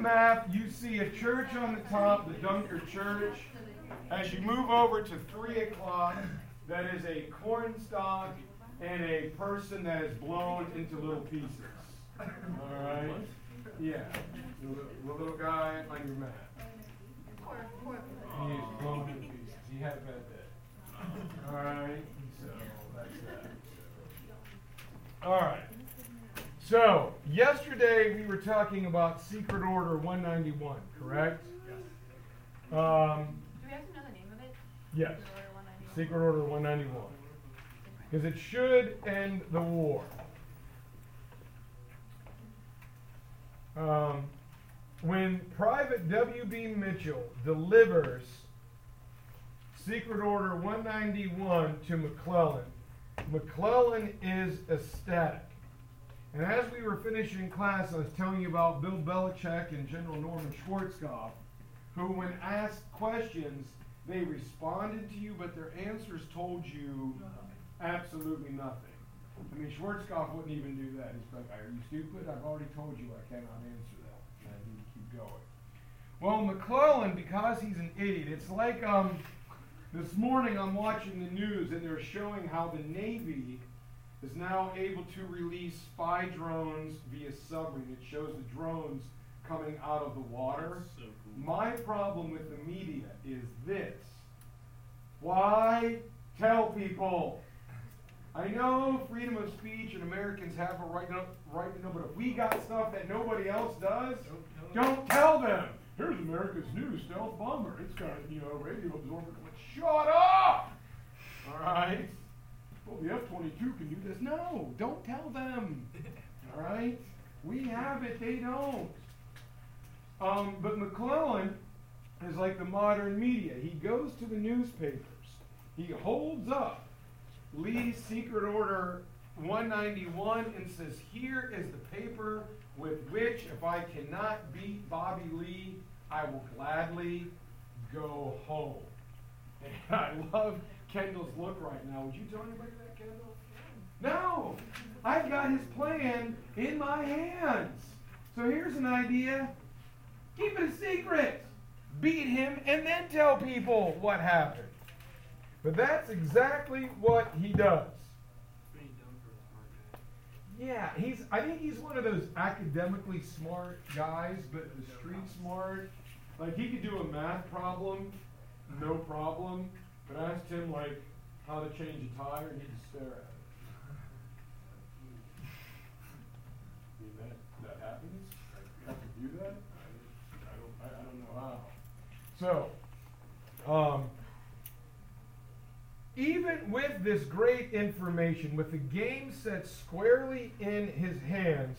map, you see a church on the top, the Dunker Church. As you move over to 3 o'clock, that is a cornstalk and a person that is blown into little pieces. All right? Yeah. The little guy on your map. He is blown into pieces. He had a bad day. All right? So that's that. All right. So, yesterday we were talking about Secret Order 191, correct? Yes. Um, Do we have to know the name of it? yes. Secret Order 191? Secret Order 191. Because it should end the war. Um, when Private W.B. Mitchell delivers Secret Order 191 to McClellan, McClellan is ecstatic. And as we were finishing class, I was telling you about Bill Belichick and General Norman Schwarzkopf, who, when asked questions, they responded to you, but their answers told you absolutely nothing. I mean, Schwarzkopf wouldn't even do that. He's like, Are you stupid? I've already told you I cannot answer that. And need to keep going. Well, McClellan, because he's an idiot, it's like um, this morning I'm watching the news and they're showing how the Navy is now able to release spy drones via submarine. It shows the drones coming out of the water. So cool. My problem with the media is this. Why tell people? I know freedom of speech and Americans have a right to, right to know, but if we got stuff that nobody else does, don't tell them. Here's America's new stealth bomber. It's got, you know, radio absorber. Shut up! All right? Well, the F-22 can do this. No, don't tell them. All right? We have it, they don't. Um, but McClellan is like the modern media. He goes to the newspapers. He holds up Lee's Secret Order 191 and says, Here is the paper with which, if I cannot beat Bobby Lee, I will gladly go home. And I love Kendall's look right now. Would you tell anybody? No! I've got his plan in my hands. So here's an idea keep it a secret, beat him, and then tell people what happened. But that's exactly what he does. Yeah, he's. I think he's one of those academically smart guys, but the street smart. Like he could do a math problem, no problem. But asked him like how to change a tire, and he'd stare at it. Mean, that that happens. I to do that. I, I don't. I, I don't know how. So, um, even with this great information, with the game set squarely in his hands,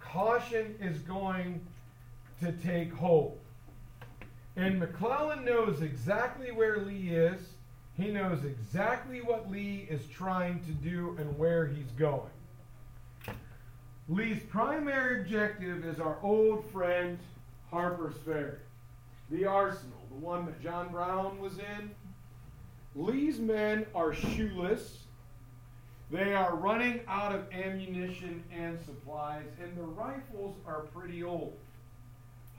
caution is going to take hold. And McClellan knows exactly where Lee is. He knows exactly what Lee is trying to do and where he's going. Lee's primary objective is our old friend Harper's Ferry, the arsenal, the one that John Brown was in. Lee's men are shoeless. They are running out of ammunition and supplies, and the rifles are pretty old.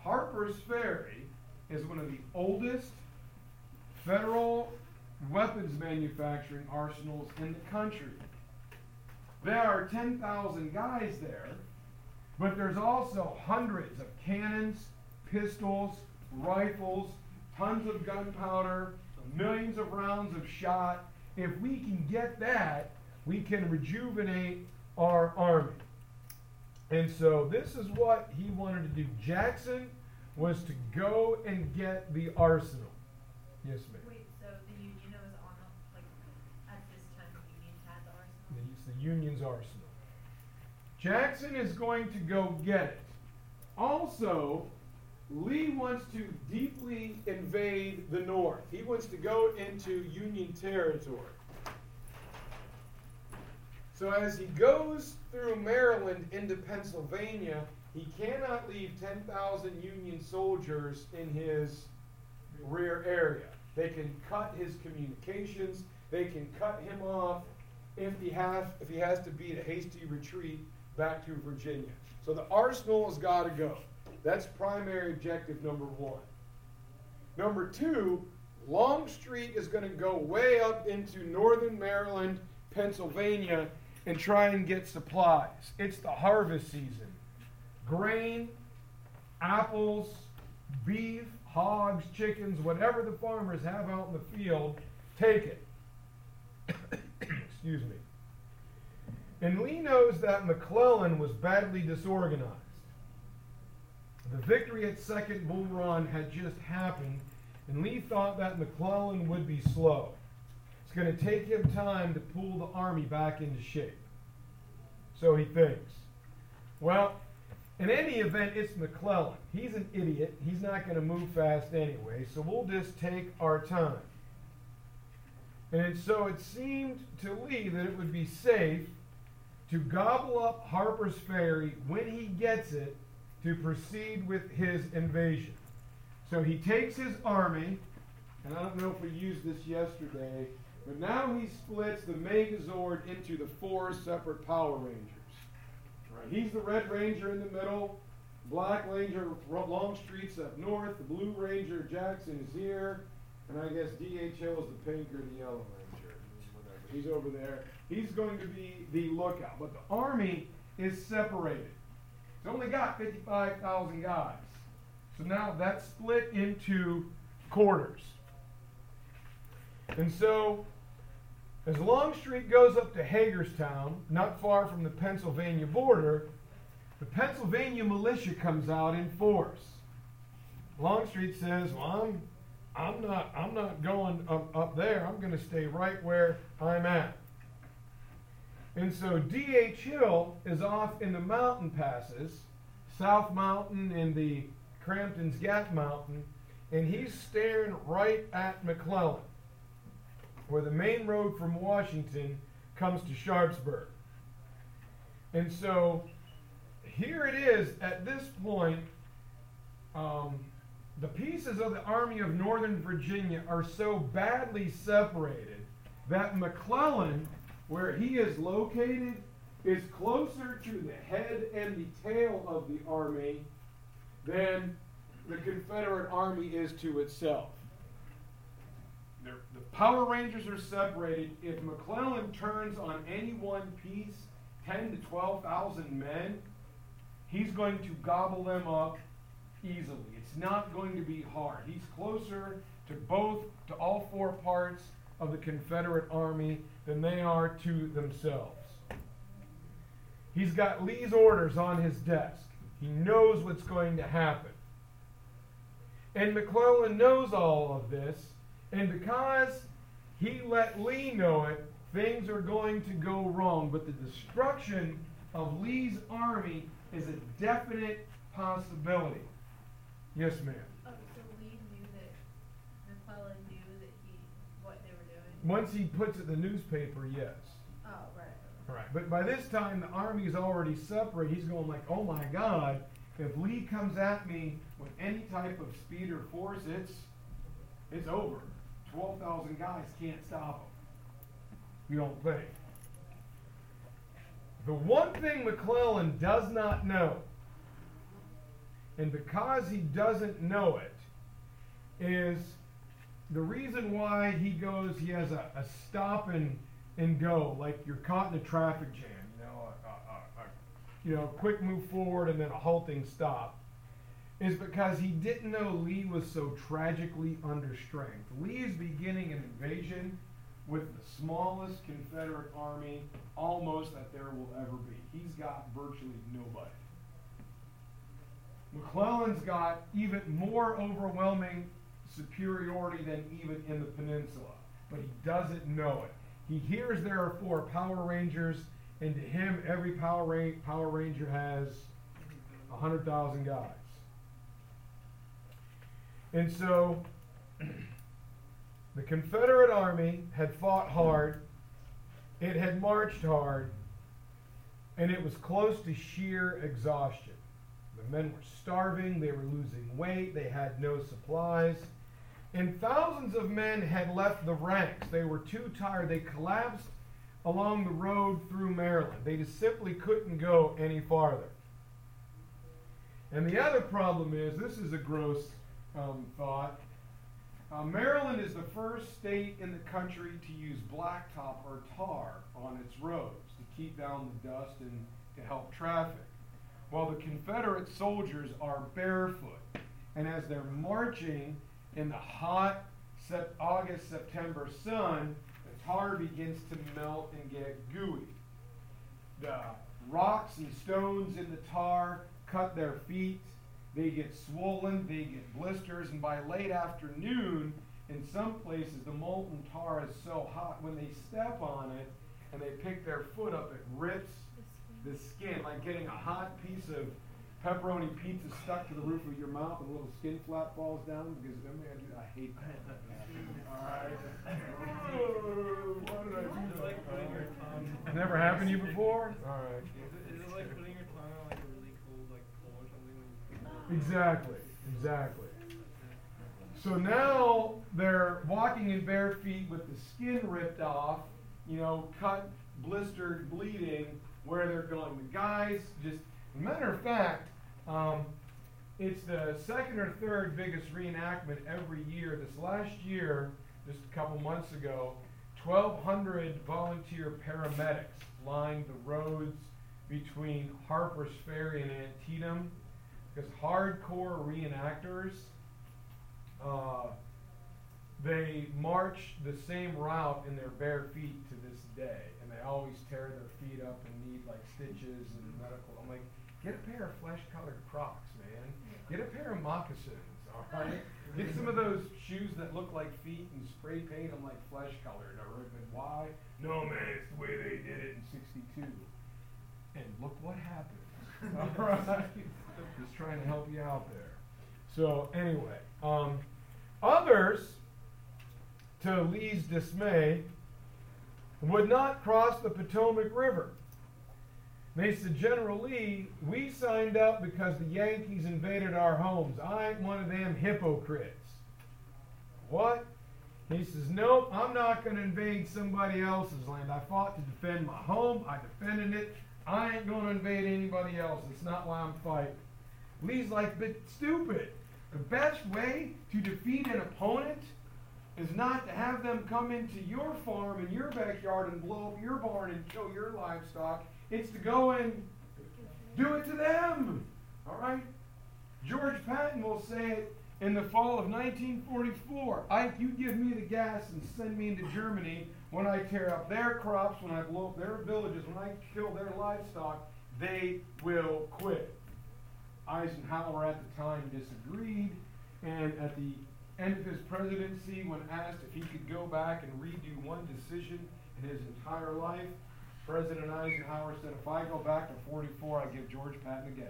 Harper's Ferry is one of the oldest federal weapons manufacturing arsenals in the country. There are 10,000 guys there, but there's also hundreds of cannons, pistols, rifles, tons of gunpowder, millions of rounds of shot. If we can get that, we can rejuvenate our army. And so this is what he wanted to do. Jackson was to go and get the arsenal. Yes, ma'am. Wait, so the Union was on, the- like, at this time, the Union had the arsenal? It's the Union's arsenal. Jackson is going to go get it. Also, Lee wants to deeply invade the North. He wants to go into Union territory. So as he goes through Maryland into Pennsylvania, he cannot leave 10,000 Union soldiers in his rear area. They can cut his communications. They can cut him off if he has if he has to beat a hasty retreat back to Virginia. So the arsenal has got to go. That's primary objective number one. Number two, Longstreet is going to go way up into northern Maryland, Pennsylvania, and try and get supplies. It's the harvest season. Grain, apples, beef, hogs, chickens, whatever the farmers have out in the field, take it. Excuse me. And Lee knows that McClellan was badly disorganized. The victory at Second Bull Run had just happened, and Lee thought that McClellan would be slow. It's going to take him time to pull the army back into shape. So he thinks. Well, in any event, it's McClellan. He's an idiot. He's not going to move fast anyway, so we'll just take our time. And so it seemed to Lee that it would be safe to gobble up Harper's Ferry when he gets it to proceed with his invasion. So he takes his army, and I don't know if we used this yesterday, but now he splits the Megazord into the four separate Power Rangers. Right, he's the Red Ranger in the middle, Black Ranger Longstreet's up north, the Blue Ranger Jackson is here, and I guess D.H. Hill is the pink or the yellow ranger. Whatever. He's over there. He's going to be the lookout. But the army is separated. It's only got 55,000 guys. So now that's split into quarters. And so, as Longstreet goes up to Hagerstown, not far from the Pennsylvania border, the Pennsylvania militia comes out in force. Longstreet says, Well, I'm I'm not I'm not going up, up there. I'm going to stay right where I'm at. And so D.H. Hill is off in the mountain passes, South Mountain and the Crampton's Gap Mountain, and he's staring right at McClellan, where the main road from Washington comes to Sharpsburg. And so here it is at this point. Um, the pieces of the Army of Northern Virginia are so badly separated that McClellan, where he is located, is closer to the head and the tail of the army than the Confederate Army is to itself. The, the Power Rangers are separated. If McClellan turns on any one piece, 10 to 12,000 men, he's going to gobble them up easily. It's not going to be hard. He's closer to both, to all four parts of the Confederate Army than they are to themselves. He's got Lee's orders on his desk. He knows what's going to happen. And McClellan knows all of this, and because he let Lee know it, things are going to go wrong. But the destruction of Lee's army is a definite possibility. Yes, ma'am. Oh, so Lee knew that McClellan knew that he what they were doing. Once he puts it in the newspaper, yes. Oh, right. Right. But by this time, the army is already separated. He's going like, oh my God, if Lee comes at me with any type of speed or force, it's it's over. Twelve thousand guys can't stop him. You don't think? The one thing McClellan does not know, and because he doesn't know it, is the reason why he goes, he has a, a stop and, and go, like you're caught in a traffic jam, you know, a, a, you know, quick move forward and then a halting stop, is because he didn't know Lee was so tragically under strength. Lee is beginning an invasion with the smallest Confederate army almost that there will ever be. He's got virtually nobody. McClellan's got even more overwhelming superiority than even in the peninsula, but he doesn't know it. He hears there are four Power Rangers, and to him, every Power, Ra- Power Ranger has 100,000 guys. And so the Confederate Army had fought hard, it had marched hard, and it was close to sheer exhaustion. The men were starving, they were losing weight, they had no supplies. And thousands of men had left the ranks. They were too tired. They collapsed along the road through Maryland. They just simply couldn't go any farther. And the other problem is this is a gross um, thought. Uh, Maryland is the first state in the country to use blacktop or tar on its roads to keep down the dust and to help traffic. While the Confederate soldiers are barefoot. And as they're marching in the hot sep- August September sun, the tar begins to melt and get gooey. The rocks and stones in the tar cut their feet. They get swollen, they get blisters, and by late afternoon, in some places, the molten tar is so hot when they step on it and they pick their foot up, it rips the skin, like getting a hot piece of pepperoni pizza stuck to the roof of your mouth and a little skin flap falls down because I, mean, I, do, I hate that. Alright. Oh, why did I do that? like putting your tongue. Never happened to you before? Alright. Is it, is it like putting your tongue on like a really cold like pole or something when you Exactly, exactly. So now they're walking in bare feet with the skin ripped off, you know, cut, blistered, bleeding where they're going. The guys just, matter of fact, um, it's the second or third biggest reenactment every year. This last year, just a couple months ago, 1,200 volunteer paramedics lined the roads between Harper's Ferry and Antietam because hardcore reenactors, uh, they march the same route in their bare feet to this day, they always tear their feet up and need like stitches and medical. I'm like, get a pair of flesh-colored Crocs, man. Get a pair of moccasins, all right? Get some of those shoes that look like feet and spray paint them like flesh-colored. I Or why? No, man, it's the way they did it in '62. And look what happened. All right. Just trying to help you out there. So anyway, um, others, to Lee's dismay, would not cross the Potomac River. They said, General Lee, we signed up because the Yankees invaded our homes. I ain't one of them hypocrites. What? He says, Nope, I'm not going to invade somebody else's land. I fought to defend my home. I defended it. I ain't going to invade anybody else. It's not why I'm fighting. Lee's like, but stupid. The best way to defeat an opponent is not to have them come into your farm in your backyard and blow up your barn and kill your livestock. It's to go and do it to them. All right? George Patton will say it in the fall of 1944. Ike, you give me the gas and send me into Germany when I tear up their crops, when I blow up their villages, when I kill their livestock, they will quit. Eisenhower at the time disagreed, and at the end of his presidency, when asked if he could go back and redo one decision in his entire life, President Eisenhower said, if I go back to 44, I give George Patton a gas.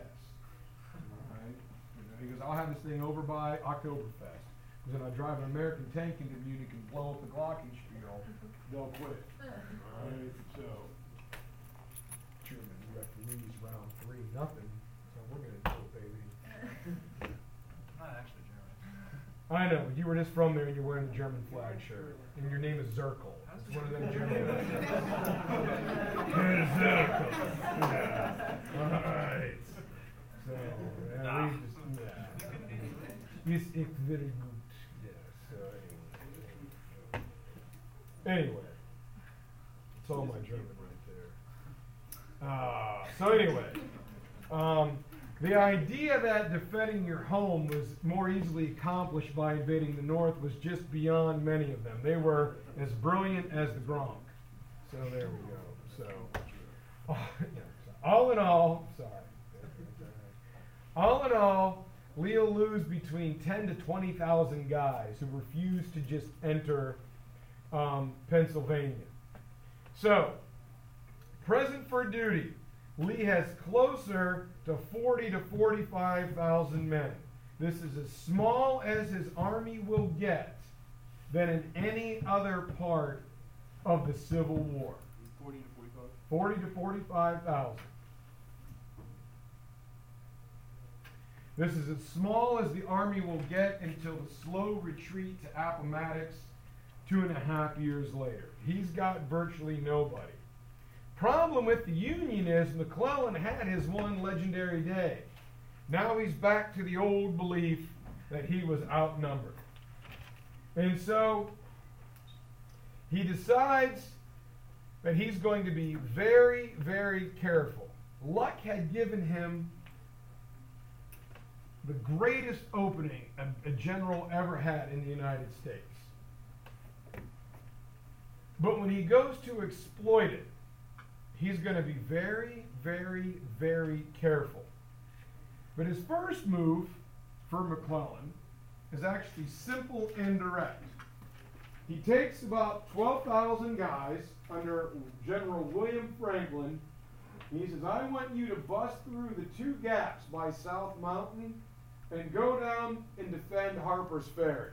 All right? You know, he goes, I'll have this thing over by Oktoberfest. Because I drive an American tank into Munich and blow up the Glockenspiel, they'll quit. All right? So, German referees round three, nothing. So we're going to do it, baby. Not actually German. I know, you were just from there and you're wearing the German flag shirt. And your name is Zirkel. It's one of them German. Zirkel. Yeah. Alright. So, yeah, we just, yeah. Yes, it's very good. Yes, so anyway. Anyway. It's all my German right there. Uh, so anyway. Um, the idea that defending your home was more easily accomplished by invading the North was just beyond many of them. They were as brilliant as the Gronk. So there we go. So, all in all, sorry. All in all, Lee'll lose between 10 to 20,000 guys who refuse to just enter um, Pennsylvania. So, present for duty, Lee has closer to 40 to 45,000 men. This is as small as his army will get than in any other part of the Civil War. 40 to 45. 40 to 45,000. This is as small as the army will get until the slow retreat to Appomattox two and a half years later. He's got virtually nobody. The problem with the Union is McClellan had his one legendary day. Now he's back to the old belief that he was outnumbered. And so he decides that he's going to be very, very careful. Luck had given him the greatest opening a, a general ever had in the United States. But when he goes to exploit it, he's going to be very, very, very careful. But his first move for McClellan is actually simple and direct. He takes about 12,000 guys under General William Franklin. He says, I want you to bust through the two gaps by South Mountain and go down and defend Harper's Ferry.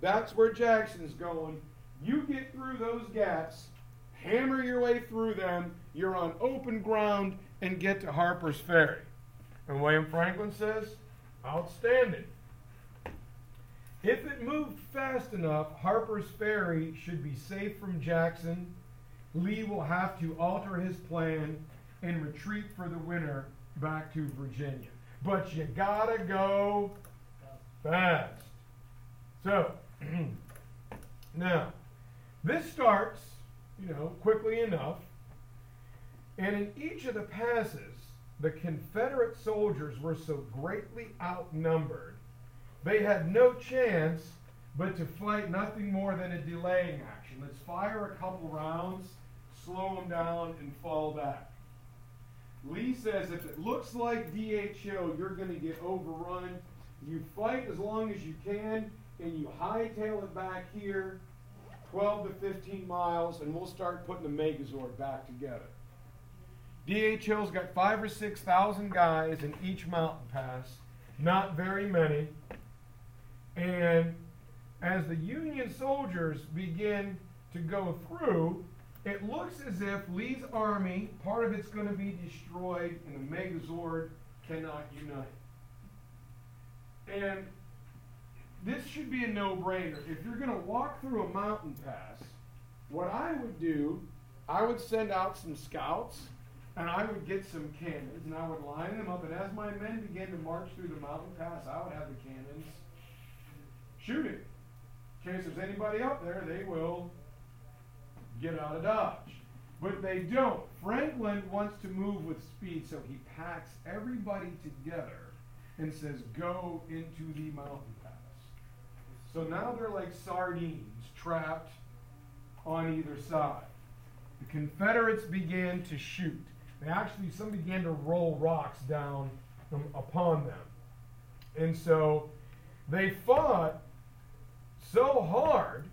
That's where Jackson's going. You get through those gaps, hammer your way through them, you're on open ground, and get to Harper's Ferry. And William Franklin says, Outstanding. If it moved fast enough, Harper's Ferry should be safe from Jackson. Lee will have to alter his plan and retreat for the winter back to Virginia. But you gotta go fast. So, now, this starts, you know, quickly enough. And in each of the passes, the Confederate soldiers were so greatly outnumbered, they had no chance but to fight nothing more than a delaying action. Let's fire a couple rounds, slow them down, and fall back. Lee says if it looks like D.H. Hill, you're going to get overrun. You fight as long as you can, and you hightail it back here 12 to 15 miles, and we'll start putting the Megazord back together. D.H. Hill's got five or six thousand guys in each mountain pass, not very many. And as the Union soldiers begin to go through, it looks as if Lee's army, part of it's going to be destroyed, and the Megazord cannot unite. And this should be a no-brainer. If you're going to walk through a mountain pass, what I would do, I would send out some scouts, and I would get some cannons, and I would line them up. And as my men began to march through the mountain pass, I would have the cannons shooting. In case there's anybody up there, they will get out of Dodge. But they don't. Franklin wants to move with speed, so he packs everybody together and says, go into the mountain. So now they're like sardines trapped on either side. The Confederates began to shoot. They actually, some began to roll rocks down upon them. And so they fought so hard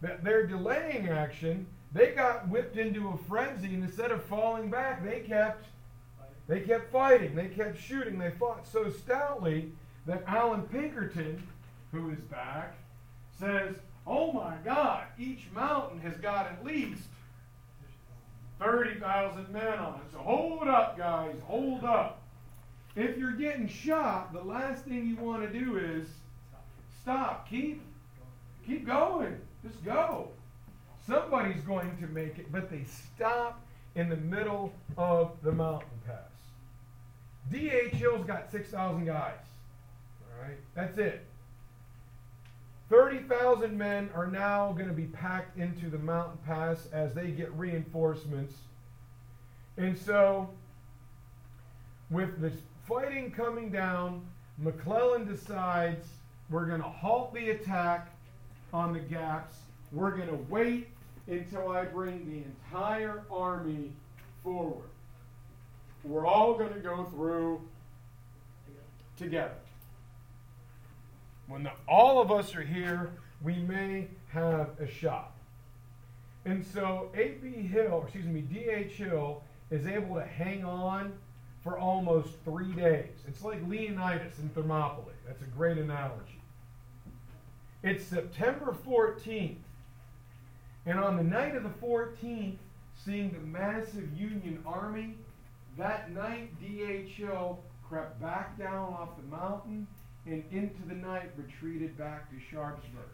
that their delaying action, they got whipped into a frenzy, and instead of falling back, they kept they kept fighting, they kept shooting, they fought so stoutly that Allan Pinkerton, who is back, says, Oh my God, each mountain has got at least 30,000 men on it. So hold up, guys, hold up. If you're getting shot, the last thing you want to do is stop. Keep, keep going. Just go. Somebody's going to make it, but they stop in the middle of the mountain pass. D.H. Hill's got 6,000 guys. All right, that's it. 30,000 men are now going to be packed into the mountain pass as they get reinforcements. And so, with the fighting coming down, McClellan decides we're going to halt the attack on the gaps. We're going to wait until I bring the entire army forward. We're all going to go through together. When the, all of us are here, we may have a shot. And so A.P. Hill, excuse me, D.H. Hill is able to hang on for almost three days. It's like Leonidas in Thermopylae. That's a great analogy. It's September 14th. And on the night of the 14th, seeing the massive Union army, that night D.H. Hill crept back down off the mountain and into the night retreated back to Sharpsburg.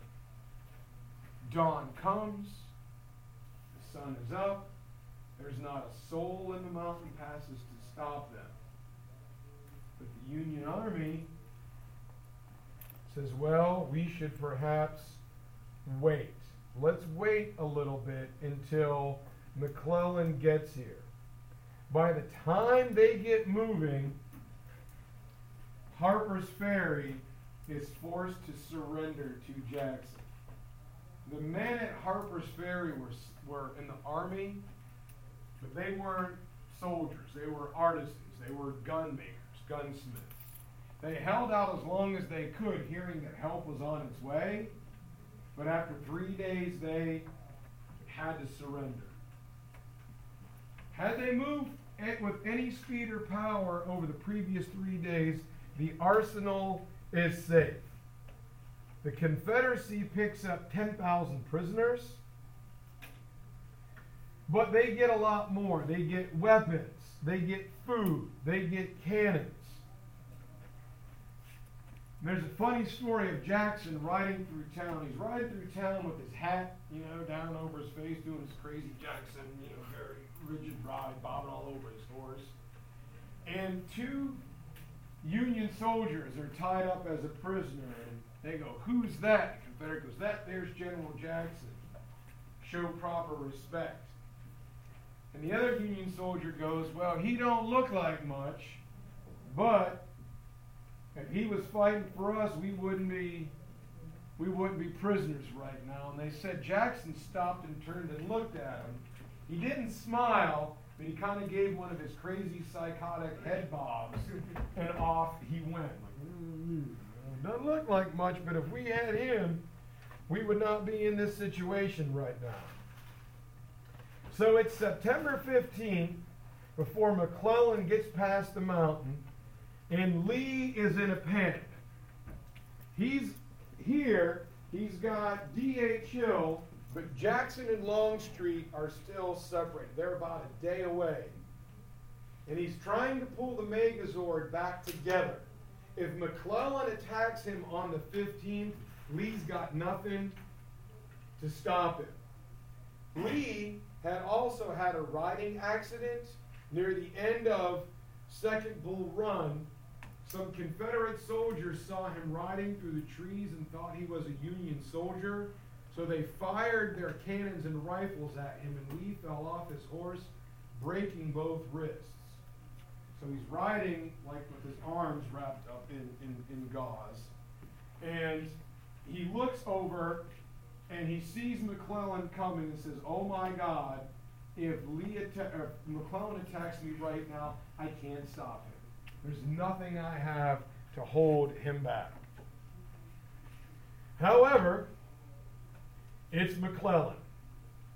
Dawn comes, the sun is up, there's not a soul in the mountain passes to stop them. But the Union Army says, well, we should perhaps wait. Let's wait a little bit until McClellan gets here. By the time they get moving, Harper's Ferry is forced to surrender to Jackson. The men at Harper's Ferry were, were in the army, but they weren't soldiers. They were artisans. They were gun makers, gunsmiths. They held out as long as they could, hearing that help was on its way. But after three days, they had to surrender. Had they moved with any speed or power over the previous three days, the arsenal is safe. The Confederacy picks up 10,000 prisoners, but they get a lot more. They get weapons, they get food, they get cannons. There's a funny story of Jackson riding through town. He's riding through town with his hat, you know, down over his face, doing his crazy Jackson, you know, very rigid ride, bobbing all over his horse. And two Union soldiers are tied up as a prisoner, and they go, Who's that? The Confederate goes, That there's General Jackson. Show proper respect. And the other Union soldier goes, Well, he don't look like much, but if he was fighting for us, we wouldn't be we wouldn't be prisoners right now. And they said Jackson stopped and turned and looked at him. He didn't smile, but he kind of gave one of his crazy psychotic head bobs, and off he went. Doesn't look like much, but if we had him, we would not be in this situation right now. So it's September 15th before McClellan gets past the mountain and Lee is in a panic. He's here, he's got D.H. Hill, but Jackson and Longstreet are still separated. They're about a day away. And he's trying to pull the Megazord back together. If McClellan attacks him on the 15th, Lee's got nothing to stop him. Lee had also had a riding accident near the end of Second Bull Run some Confederate soldiers saw him riding through the trees and thought he was a Union soldier, so they fired their cannons and rifles at him, and Lee fell off his horse, breaking both wrists. So he's riding like with his arms wrapped up in, in, in gauze. And he looks over and he sees McClellan coming and says, Oh my God, if Lee atta- if McClellan attacks me right now, I can't stop him. There's nothing I have to hold him back. However, it's McClellan.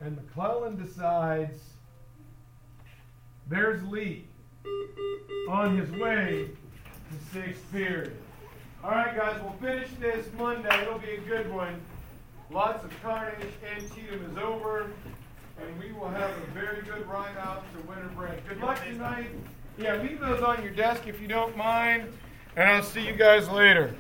And McClellan decides there's Lee on his way to period. All right, guys, we'll finish this Monday. It'll be a good one. Lots of carnage. Antietam is over, and we will have a very good ride out to winter break. Good luck tonight. Yeah, leave those on your desk if you don't mind, and I'll see you guys later.